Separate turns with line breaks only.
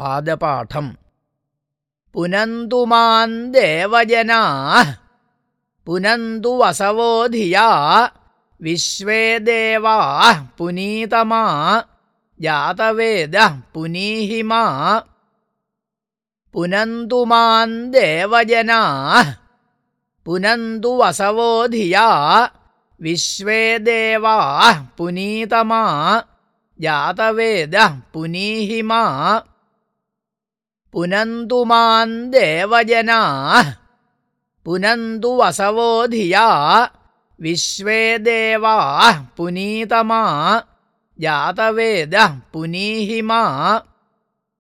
पादपाठम् पुनन्तु मान् देवजनाः पुनन्तु वसवो धिया विश्वे देवाः पुनीतमा जातवेदः पुनीहि मा पुनन्तु मान् देवजनाः पुनन्तु वसवो धिया विश्वे देवाः पुनीतमा जातवेदः पुनीहि मा पुनन्तु मान् देवजनाः। पुनन्तु वसवो धिया। विश्वे देवाः पुनीतमा। जातवेदः पुनीहि मा